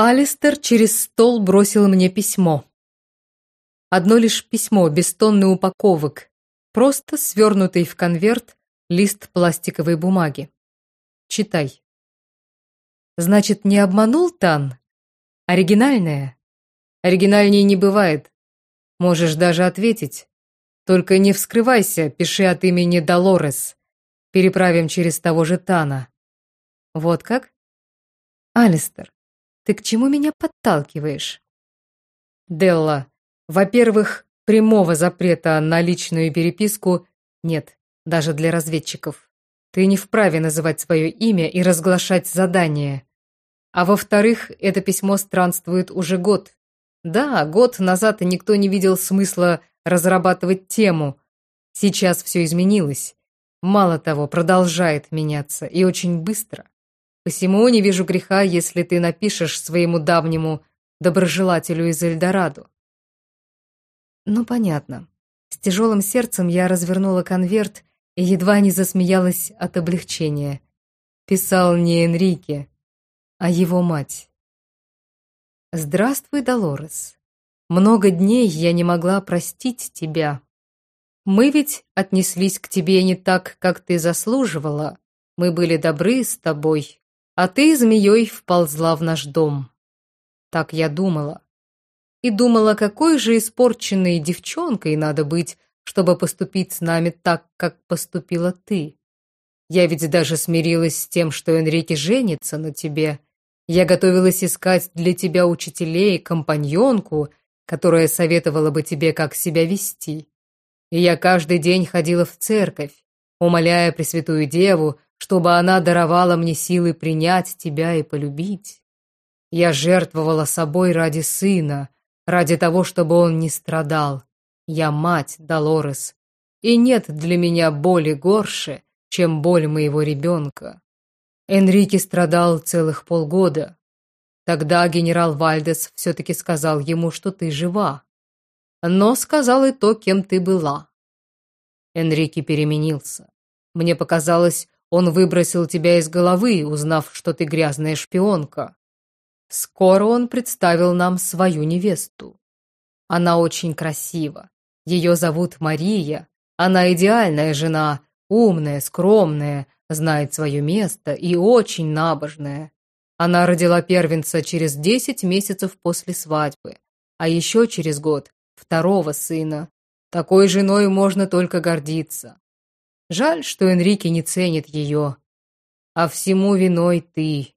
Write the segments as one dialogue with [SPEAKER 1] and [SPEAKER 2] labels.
[SPEAKER 1] Алистер через стол бросил мне письмо. Одно лишь письмо, без тонны упаковок, просто свернутый в конверт лист пластиковой бумаги. Читай. Значит, не обманул Тан? Оригинальное? Оригинальнее не бывает. Можешь даже ответить. Только не вскрывайся, пиши от имени Долорес. Переправим через того же Тана. Вот как? Алистер, ты к чему меня подталкиваешь? Делла, во-первых, прямого запрета на личную переписку нет, даже для разведчиков. Ты не вправе называть свое имя и разглашать задание. А во-вторых, это письмо странствует уже год. Да, год назад никто не видел смысла разрабатывать тему. Сейчас все изменилось. Мало того, продолжает меняться, и очень быстро. Посему не вижу греха, если ты напишешь своему давнему доброжелателю из Эльдорадо. Ну, понятно. С тяжелым сердцем я развернула конверт и едва не засмеялась от облегчения. Писал не Энрике, а его мать. «Здравствуй, Долорес. Много дней я не могла простить тебя. Мы ведь отнеслись к тебе не так, как ты заслуживала. Мы были добры с тобой, а ты змеей вползла в наш дом. Так я думала. И думала, какой же испорченной девчонкой надо быть, чтобы поступить с нами так, как поступила ты. Я ведь даже смирилась с тем, что Энрике женится на тебе. Я готовилась искать для тебя учителей, компаньонку, которая советовала бы тебе, как себя вести. И я каждый день ходила в церковь, умоляя Пресвятую Деву, чтобы она даровала мне силы принять тебя и полюбить. Я жертвовала собой ради сына, ради того, чтобы он не страдал. Я мать, Долорес, и нет для меня боли горше, чем боль моего ребенка. Энрике страдал целых полгода. Тогда генерал Вальдес все-таки сказал ему, что ты жива. Но сказал и то, кем ты была. Энрике переменился. Мне показалось, он выбросил тебя из головы, узнав, что ты грязная шпионка. Скоро он представил нам свою невесту. Она очень красива. Ее зовут Мария. Она идеальная жена, умная, скромная, знает свое место и очень набожная. Она родила первенца через десять месяцев после свадьбы, а еще через год второго сына. Такой женой можно только гордиться. Жаль, что Энрике не ценит ее. А всему виной ты.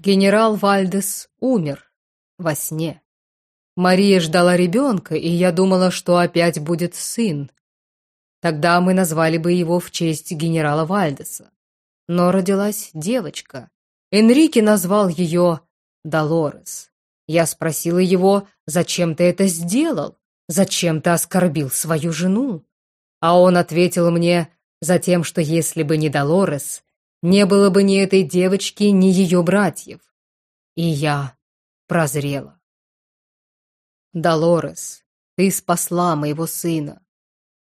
[SPEAKER 1] Генерал Вальдес умер во сне. Мария ждала ребенка, и я думала, что опять будет сын. Тогда мы назвали бы его в честь генерала Вальдеса. Но родилась девочка. Энрике назвал ее Долорес. Я спросила его, зачем ты это сделал? Зачем ты оскорбил свою жену? А он ответил мне, затем, что если бы не Долорес, не было бы ни этой девочки, ни ее братьев. И я прозрела. Долорес, ты спасла моего сына.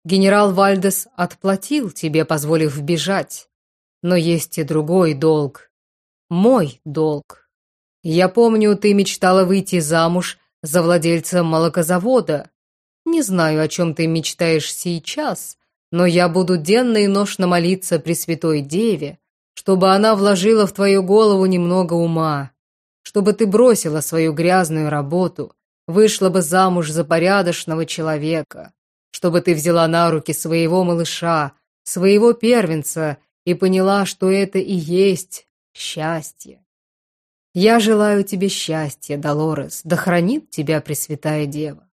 [SPEAKER 1] Генерал Вальдес отплатил тебе, позволив бежать. Но есть и другой долг. Мой долг. Я помню, ты мечтала выйти замуж за владельца молокозавода, не знаю, о чем ты мечтаешь сейчас, но я буду денно и ношно молиться Пресвятой Деве, чтобы она вложила в твою голову немного ума, чтобы ты бросила свою грязную работу, вышла бы замуж за порядочного человека, чтобы ты взяла на руки своего малыша, своего первенца и поняла, что это и есть счастье. Я желаю тебе счастья, Долорес, да хранит тебя Пресвятая Дева.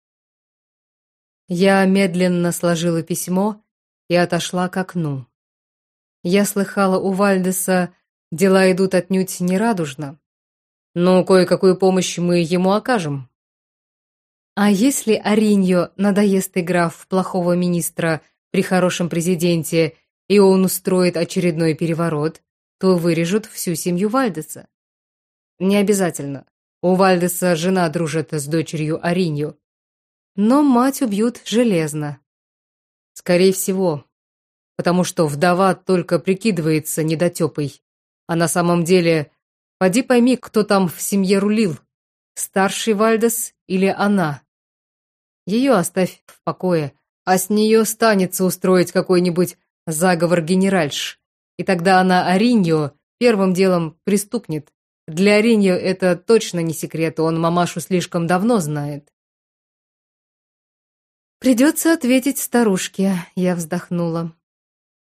[SPEAKER 1] Я медленно сложила письмо и отошла к окну. Я слыхала у Вальдеса, дела идут отнюдь нерадужно. Но кое-какую помощь мы ему окажем. А если Ариньо надоест игра в плохого министра при хорошем президенте, и он устроит очередной переворот, то вырежут всю семью Вальдеса. Не обязательно. У Вальдеса жена дружит с дочерью Ариньо. Но мать убьют железно. Скорее всего, потому что вдова только прикидывается недотепой, а на самом деле Поди пойми, кто там в семье рулил. Старший Вальдес или она? Ее оставь в покое, а с нее станется устроить какой-нибудь заговор генеральш. И тогда она Ариньо первым делом пристукнет. Для Ариньо это точно не секрет, он мамашу слишком давно знает. «Придется ответить старушке», — я вздохнула.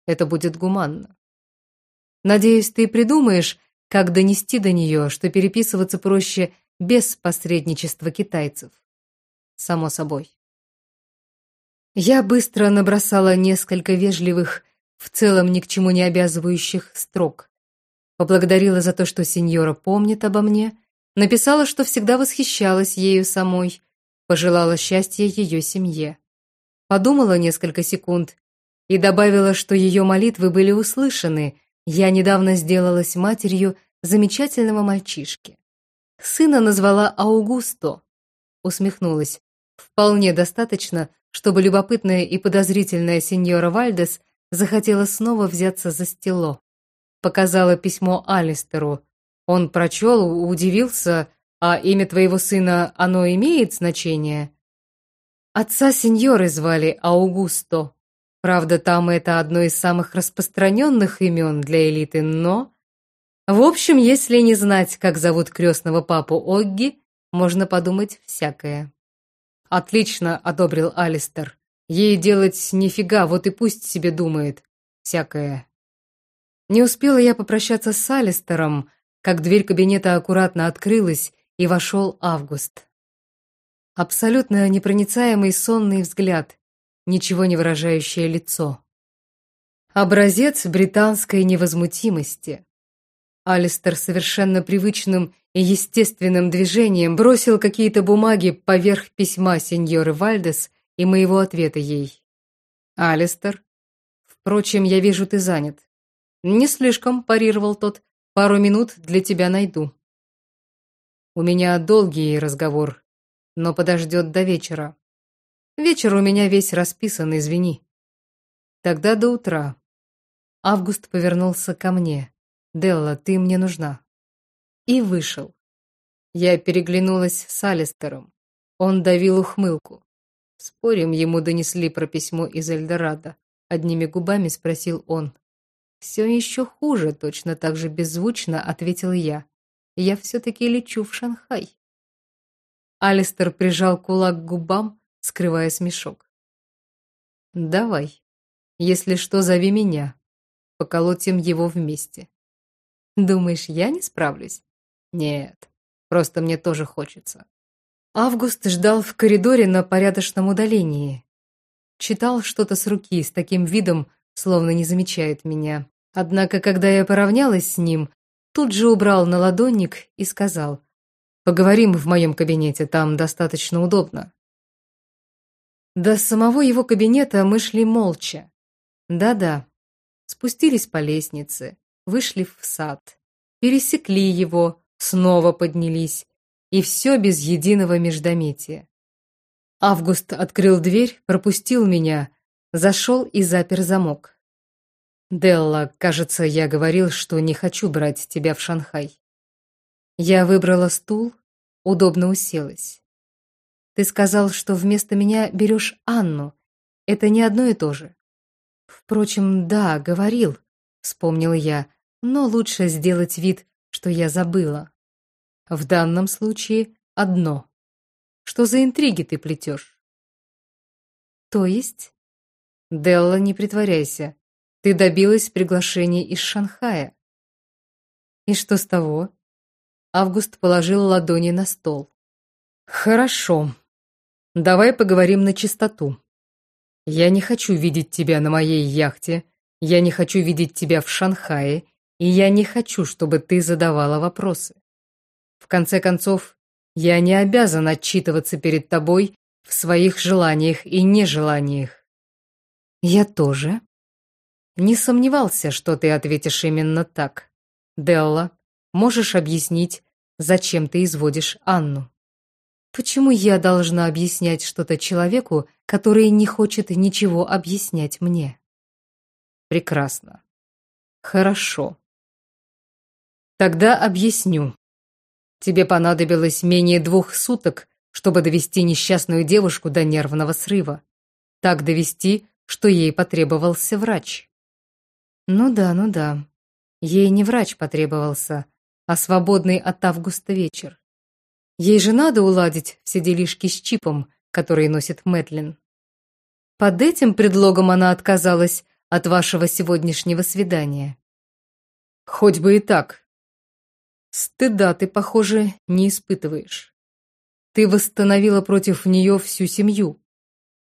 [SPEAKER 1] «Это будет гуманно. Надеюсь, ты придумаешь, как донести до нее, что переписываться проще без посредничества китайцев. Само собой. Я быстро набросала несколько вежливых, в целом ни к чему не обязывающих строк. Поблагодарила за то, что сеньора помнит обо мне, написала, что всегда восхищалась ею самой, пожелала счастья ее семье. Подумала несколько секунд и добавила, что ее молитвы были услышаны, я недавно сделалась матерью замечательного мальчишки. Сына назвала Аугусто. Усмехнулась. Вполне достаточно, чтобы любопытная и подозрительная сеньора Вальдес захотела снова взяться за стело. Показала письмо Алистеру. Он прочел, удивился, а имя твоего сына, оно имеет значение? Отца сеньоры звали Аугусто. Правда, там это одно из самых распространенных имен для элиты, но... В общем, если не знать, как зовут крестного папу Огги, можно подумать всякое. «Отлично», — одобрил Алистер. «Ей делать нифига, вот и пусть себе думает. Всякое». Не успела я попрощаться с Алистером, как дверь кабинета аккуратно открылась, и вошел Август. Абсолютно непроницаемый сонный взгляд, ничего не выражающее лицо. Образец британской невозмутимости. Алистер совершенно привычным и естественным движением бросил какие-то бумаги поверх письма сеньоры Вальдес и моего ответа ей. «Алистер, впрочем, я вижу, ты занят». «Не слишком», – парировал тот, – «пару минут для тебя найду». «У меня долгий разговор, но подождет до вечера. Вечер у меня весь расписан, извини. Тогда до утра. Август повернулся ко мне. Делла, ты мне нужна. И вышел. Я переглянулась с Алистером. Он давил ухмылку. Спорим, ему донесли про письмо из Эльдорадо. Одними губами спросил он. «Все еще хуже», — точно так же беззвучно ответил я. «Я все-таки лечу в Шанхай». Алистер прижал кулак к губам, скрывая смешок. «Давай. Если что, зови меня. Поколотим его вместе». «Думаешь, я не справлюсь?» «Нет, просто мне тоже хочется». Август ждал в коридоре на порядочном удалении. Читал что-то с руки с таким видом, словно не замечает меня. Однако, когда я поравнялась с ним, тут же убрал на ладонник и сказал, «Поговорим в моем кабинете, там достаточно удобно». До самого его кабинета мы шли молча. Да-да, спустились по лестнице, вышли в сад, пересекли его, снова поднялись, и все без единого междометия. Август открыл дверь, пропустил меня, зашел и запер замок. «Делла, кажется, я говорил, что не хочу брать тебя в Шанхай». Я выбрала стул, удобно уселась. Ты сказал, что вместо меня берешь Анну. Это не одно и то же. Впрочем, да, говорил, вспомнил я, но лучше сделать вид, что я забыла. В данном случае одно. Что за интриги ты плетешь? То есть? Делла, не притворяйся. Ты добилась приглашения из Шанхая. И что с того? Август положил ладони на стол. Хорошо. Давай поговорим на чистоту. Я не хочу видеть тебя на моей яхте, я не хочу видеть тебя в Шанхае, и я не хочу, чтобы ты задавала вопросы. В конце концов, я не обязан отчитываться перед тобой в своих желаниях и нежеланиях. Я тоже. Не сомневался, что ты ответишь именно так. Делла, можешь объяснить, зачем ты изводишь Анну? Почему я должна объяснять что-то человеку, который не хочет ничего объяснять мне? Прекрасно. Хорошо. Тогда объясню. Тебе понадобилось менее двух суток, чтобы довести несчастную девушку до нервного срыва. Так довести, что ей потребовался врач. Ну да, ну да. Ей не врач потребовался, а свободный от августа вечер. Ей же надо уладить все делишки с чипом, который носит Мэтлин. Под этим предлогом она отказалась от вашего сегодняшнего свидания. Хоть бы и так. Стыда ты, похоже, не испытываешь. Ты восстановила против нее всю семью.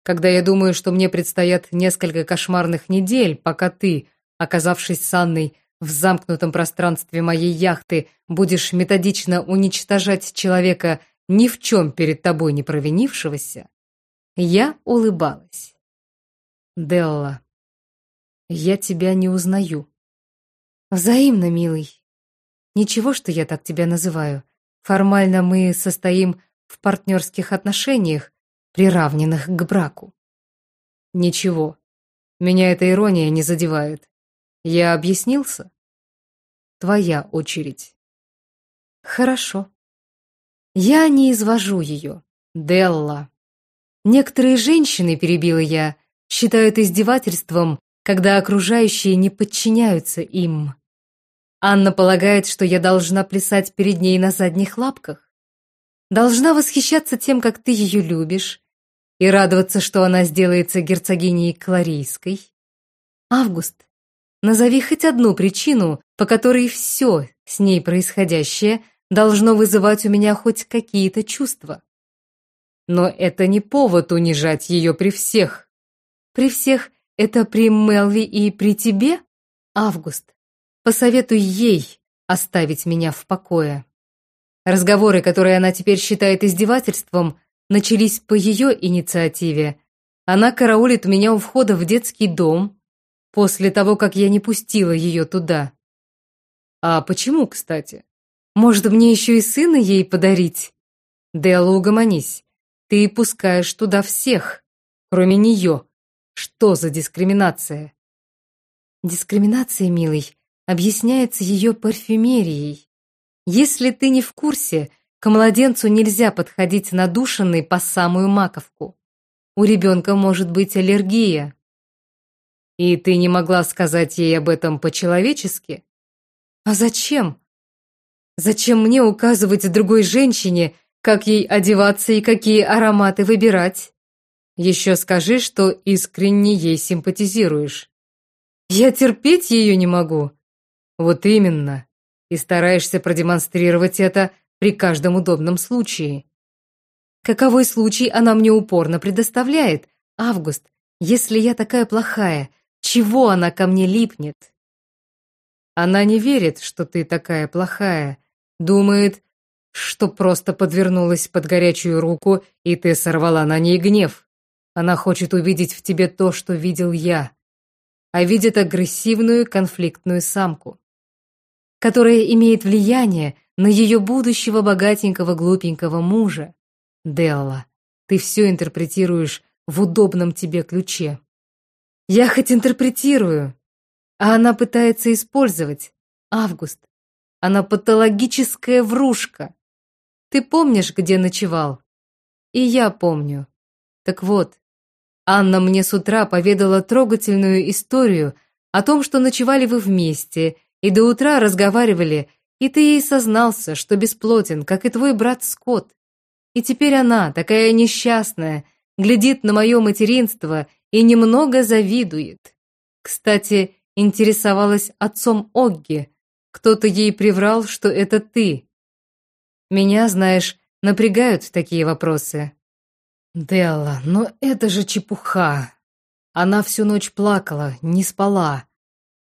[SPEAKER 1] Когда я думаю, что мне предстоят несколько кошмарных недель, пока ты, оказавшись с Анной в замкнутом пространстве моей яхты, будешь методично уничтожать человека, ни в чем перед тобой не провинившегося, я улыбалась. Делла, я тебя не узнаю. Взаимно, милый. Ничего, что я так тебя называю. Формально мы состоим в партнерских отношениях, приравненных к браку. Ничего. Меня эта ирония не задевает. Я объяснился? Твоя очередь. Хорошо. Я не извожу ее. Делла. Некоторые женщины, перебила я, считают издевательством, когда окружающие не подчиняются им. Анна полагает, что я должна плясать перед ней на задних лапках. Должна восхищаться тем, как ты ее любишь, и радоваться, что она сделается герцогиней Кларийской. Август, назови хоть одну причину, по которой все с ней происходящее должно вызывать у меня хоть какие-то чувства. Но это не повод унижать ее при всех. При всех это при Мелви и при тебе, Август. Посоветуй ей оставить меня в покое. Разговоры, которые она теперь считает издевательством, начались по ее инициативе. Она караулит меня у входа в детский дом после того, как я не пустила ее туда. А почему, кстати? Может, мне еще и сына ей подарить? Делла, угомонись. Ты пускаешь туда всех, кроме нее. Что за дискриминация? Дискриминация, милый, объясняется ее парфюмерией. Если ты не в курсе, к младенцу нельзя подходить надушенный по самую маковку. У ребенка может быть аллергия. И ты не могла сказать ей об этом по-человечески? А зачем? Зачем мне указывать другой женщине, как ей одеваться и какие ароматы выбирать? Еще скажи, что искренне ей симпатизируешь. Я терпеть ее не могу. Вот именно. И стараешься продемонстрировать это при каждом удобном случае. Каковой случай она мне упорно предоставляет? Август, если я такая плохая, чего она ко мне липнет? Она не верит, что ты такая плохая. Думает, что просто подвернулась под горячую руку, и ты сорвала на ней гнев. Она хочет увидеть в тебе то, что видел я. А видит агрессивную конфликтную самку, которая имеет влияние на ее будущего богатенького глупенького мужа. Делла, ты все интерпретируешь в удобном тебе ключе. Я хоть интерпретирую, а она пытается использовать. Август. Она патологическая врушка. Ты помнишь, где ночевал? И я помню. Так вот, Анна мне с утра поведала трогательную историю о том, что ночевали вы вместе и до утра разговаривали и ты ей сознался, что бесплотен, как и твой брат Скотт. И теперь она, такая несчастная, глядит на мое материнство и немного завидует. Кстати, интересовалась отцом Огги. Кто-то ей приврал, что это ты. Меня, знаешь, напрягают такие вопросы. Делла, но это же чепуха. Она всю ночь плакала, не спала.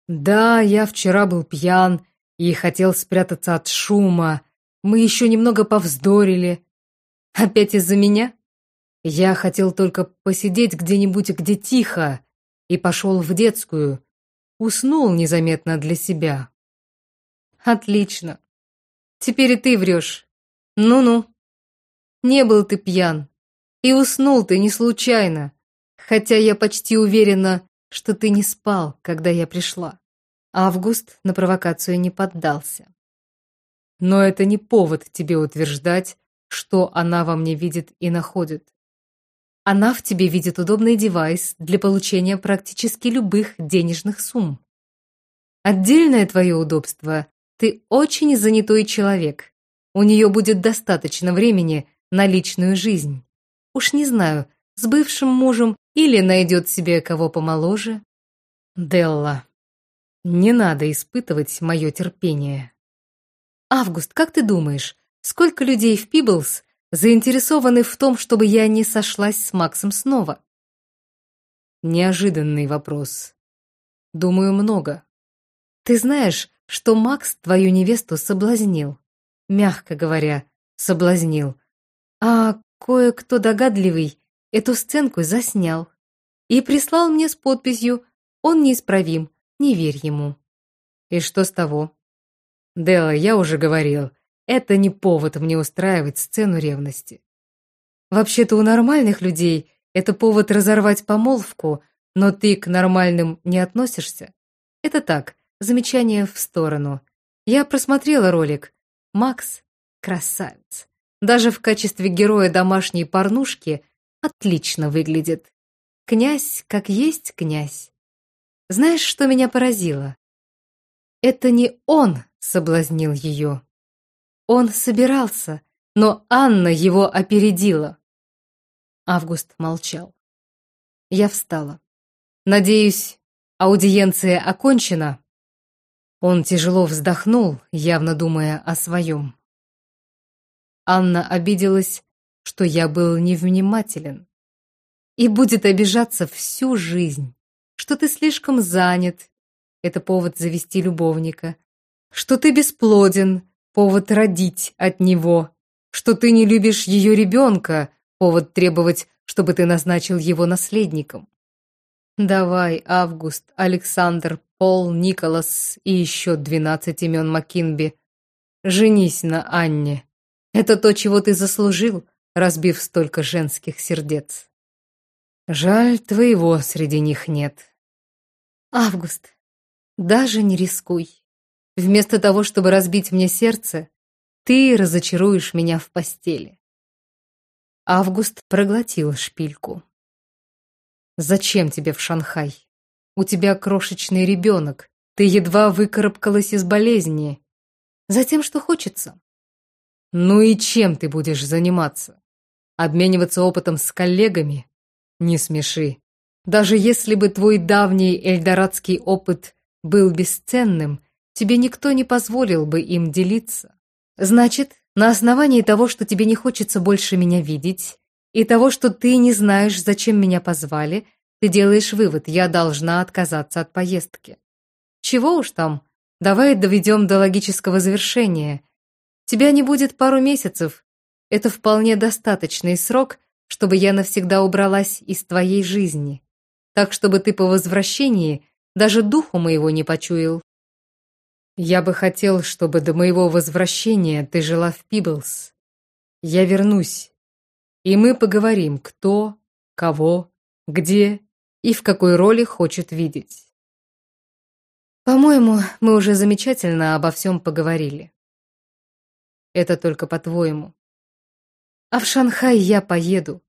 [SPEAKER 1] Да, я вчера был пьян и хотел спрятаться от шума. Мы еще немного повздорили. Опять из-за меня? Я хотел только посидеть где-нибудь, где тихо, и пошел в детскую. Уснул незаметно для себя. Отлично. Теперь и ты врешь. Ну-ну. Не был ты пьян. И уснул ты не случайно. Хотя я почти уверена, что ты не спал, когда я пришла. Август на провокацию не поддался. Но это не повод тебе утверждать, что она во мне видит и находит. Она в тебе видит удобный девайс для получения практически любых денежных сумм. Отдельное твое удобство – ты очень занятой человек. У нее будет достаточно времени на личную жизнь. Уж не знаю, с бывшим мужем или найдет себе кого помоложе. Делла, не надо испытывать мое терпение. Август, как ты думаешь, сколько людей в Пиблс заинтересованы в том, чтобы я не сошлась с Максом снова? Неожиданный вопрос. Думаю, много. Ты знаешь, что Макс твою невесту соблазнил. Мягко говоря, соблазнил. А кое-кто догадливый эту сценку заснял. И прислал мне с подписью «Он неисправим, не верь ему». И что с того? Делла, я уже говорил, это не повод мне устраивать сцену ревности. Вообще-то у нормальных людей это повод разорвать помолвку, но ты к нормальным не относишься. Это так, замечание в сторону. Я просмотрела ролик. Макс — красавец. Даже в качестве героя домашней порнушки отлично выглядит. Князь как есть князь. Знаешь, что меня поразило? Это не он соблазнил ее. Он собирался, но Анна его опередила. Август молчал. Я встала. Надеюсь, аудиенция окончена. Он тяжело вздохнул, явно думая о своем. Анна обиделась, что я был невнимателен. И будет обижаться всю жизнь, что ты слишком занят, это повод завести любовника, что ты бесплоден, повод родить от него, что ты не любишь ее ребенка, повод требовать, чтобы ты назначил его наследником. Давай, Август, Александр, Пол, Николас и еще двенадцать имен Маккинби. Женись на Анне. Это то, чего ты заслужил, разбив столько женских сердец. Жаль, твоего среди них нет. Август, даже не рискуй. Вместо того, чтобы разбить мне сердце, ты разочаруешь меня в постели. Август проглотил шпильку. Зачем тебе в Шанхай? У тебя крошечный ребенок, ты едва выкарабкалась из болезни. Затем, что хочется. Ну и чем ты будешь заниматься? Обмениваться опытом с коллегами? Не смеши. Даже если бы твой давний эльдорадский опыт был бесценным, тебе никто не позволил бы им делиться. Значит, на основании того, что тебе не хочется больше меня видеть, и того, что ты не знаешь, зачем меня позвали, ты делаешь вывод, я должна отказаться от поездки. Чего уж там, давай доведем до логического завершения. Тебя не будет пару месяцев. Это вполне достаточный срок, чтобы я навсегда убралась из твоей жизни. Так, чтобы ты по возвращении даже духу моего не почуял. Я бы хотел, чтобы до моего возвращения ты жила в Пиблс. Я вернусь, и мы поговорим, кто, кого, где и в какой роли хочет видеть. По-моему, мы уже замечательно обо всем поговорили. Это только по-твоему. А в Шанхай я поеду.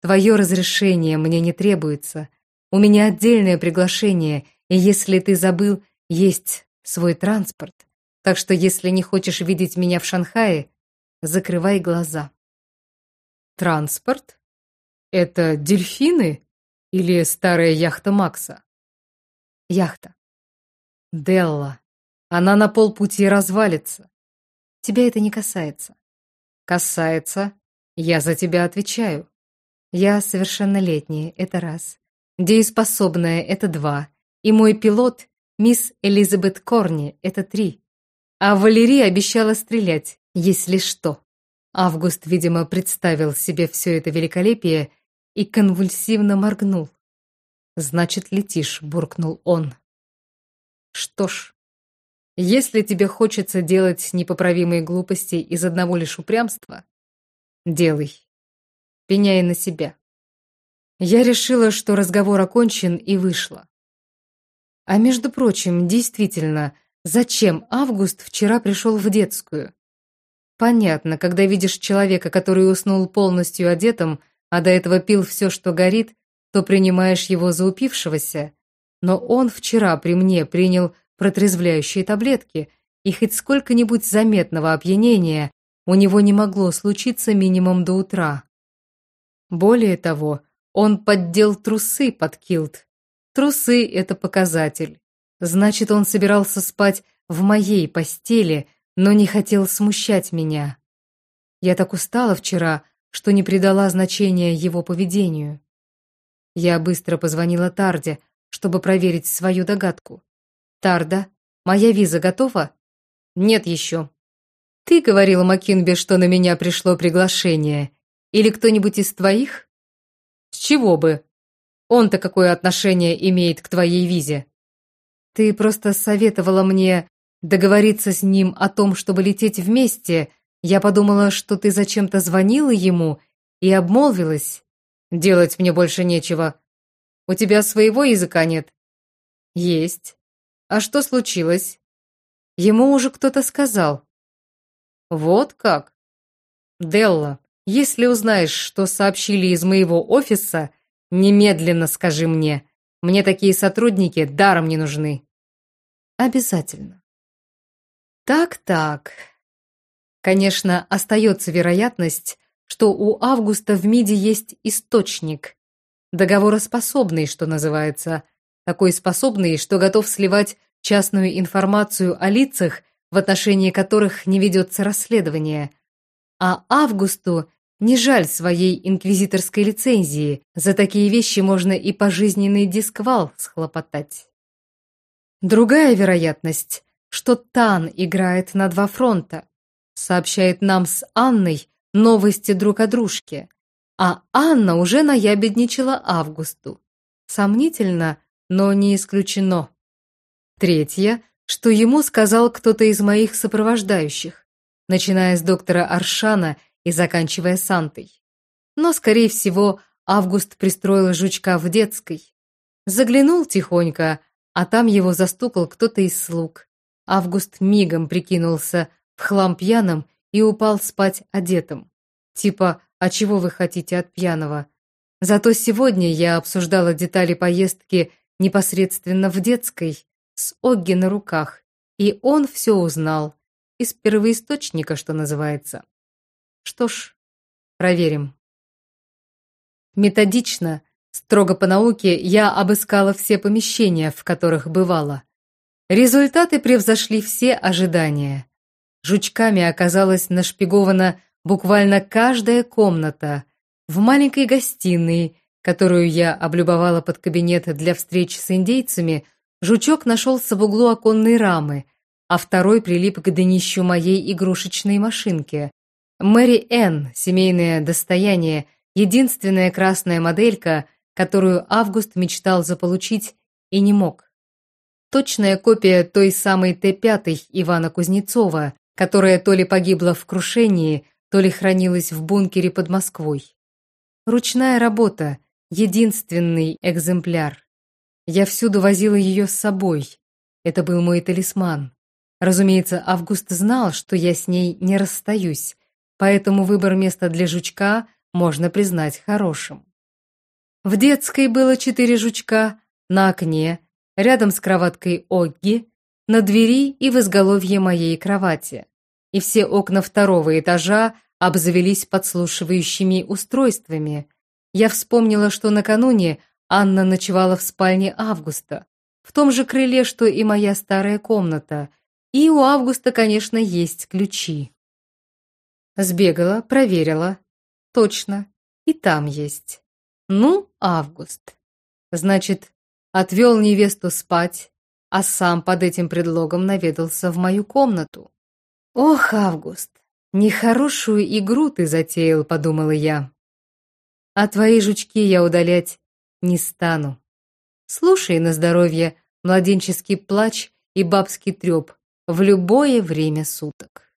[SPEAKER 1] Твое разрешение мне не требуется. У меня отдельное приглашение, и если ты забыл, есть свой транспорт. Так что если не хочешь видеть меня в Шанхае, закрывай глаза. Транспорт? Это дельфины или старая яхта Макса? Яхта. Делла. Она на полпути развалится. Тебя это не касается. Касается. Я за тебя отвечаю. Я совершеннолетняя, это раз. Дееспособная, это два. И мой пилот, мисс Элизабет Корни, это три. А Валерия обещала стрелять, если что. Август, видимо, представил себе все это великолепие и конвульсивно моргнул. «Значит, летишь», — буркнул он. «Что ж, если тебе хочется делать непоправимые глупости из одного лишь упрямства, делай. Пеняй на себя. Я решила, что разговор окончен, и вышла. А между прочим, действительно, зачем Август вчера пришел в детскую? Понятно, когда видишь человека, который уснул полностью одетым, а до этого пил все, что горит, то принимаешь его за упившегося. Но он вчера при мне принял протрезвляющие таблетки, и хоть сколько-нибудь заметного опьянения у него не могло случиться минимум до утра. Более того, он поддел трусы под килт. Трусы — это показатель. Значит, он собирался спать в моей постели, но не хотел смущать меня. Я так устала вчера, что не придала значения его поведению. Я быстро позвонила Тарде, чтобы проверить свою догадку. «Тарда, моя виза готова?» «Нет еще». «Ты говорила Макинбе, что на меня пришло приглашение. Или кто-нибудь из твоих?» «С чего бы? Он-то какое отношение имеет к твоей визе?» «Ты просто советовала мне договориться с ним о том, чтобы лететь вместе. Я подумала, что ты зачем-то звонила ему и обмолвилась. Делать мне больше нечего. У тебя своего языка нет?» «Есть. А что случилось?» Ему уже кто-то сказал. «Вот как?» «Делла, если узнаешь, что сообщили из моего офиса, немедленно скажи мне. Мне такие сотрудники даром не нужны». «Обязательно». Так-так. Конечно, остается вероятность, что у Августа в МИДе есть источник, договороспособный, что называется, такой способный, что готов сливать частную информацию о лицах, в отношении которых не ведется расследование. А Августу не жаль своей инквизиторской лицензии, за такие вещи можно и пожизненный дисквал схлопотать. Другая вероятность, что Тан играет на два фронта, сообщает нам с Анной новости друг о дружке, а Анна уже наябедничала Августу. Сомнительно, но не исключено. Третье, что ему сказал кто-то из моих сопровождающих, начиная с доктора Аршана и заканчивая Сантой. Но, скорее всего, Август пристроил жучка в детской. Заглянул тихонько, а там его застукал кто-то из слуг. Август мигом прикинулся в хлам пьяным и упал спать одетым. Типа, а чего вы хотите от пьяного? Зато сегодня я обсуждала детали поездки непосредственно в детской, с Огги на руках, и он все узнал. Из первоисточника, что называется. Что ж, проверим. Методично, строго по науке, я обыскала все помещения, в которых бывала. Результаты превзошли все ожидания. Жучками оказалась нашпигована буквально каждая комната. В маленькой гостиной, которую я облюбовала под кабинет для встреч с индейцами, жучок нашелся в углу оконной рамы, а второй прилип к днищу моей игрушечной машинки. Мэри Энн, семейное достояние, единственная красная моделька, которую Август мечтал заполучить и не мог. Точная копия той самой Т-5 Ивана Кузнецова, которая то ли погибла в крушении, то ли хранилась в бункере под Москвой. Ручная работа, единственный экземпляр. Я всюду возила ее с собой. Это был мой талисман. Разумеется, Август знал, что я с ней не расстаюсь, поэтому выбор места для жучка можно признать хорошим. В детской было четыре жучка, на окне рядом с кроваткой Огги, на двери и в изголовье моей кровати. И все окна второго этажа обзавелись подслушивающими устройствами. Я вспомнила, что накануне Анна ночевала в спальне Августа, в том же крыле, что и моя старая комната, и у Августа, конечно, есть ключи. Сбегала, проверила. Точно, и там есть. Ну, Август. Значит, отвел невесту спать, а сам под этим предлогом наведался в мою комнату. «Ох, Август, нехорошую игру ты затеял», — подумала я. «А твои жучки я удалять не стану. Слушай на здоровье младенческий плач и бабский треп в любое время суток».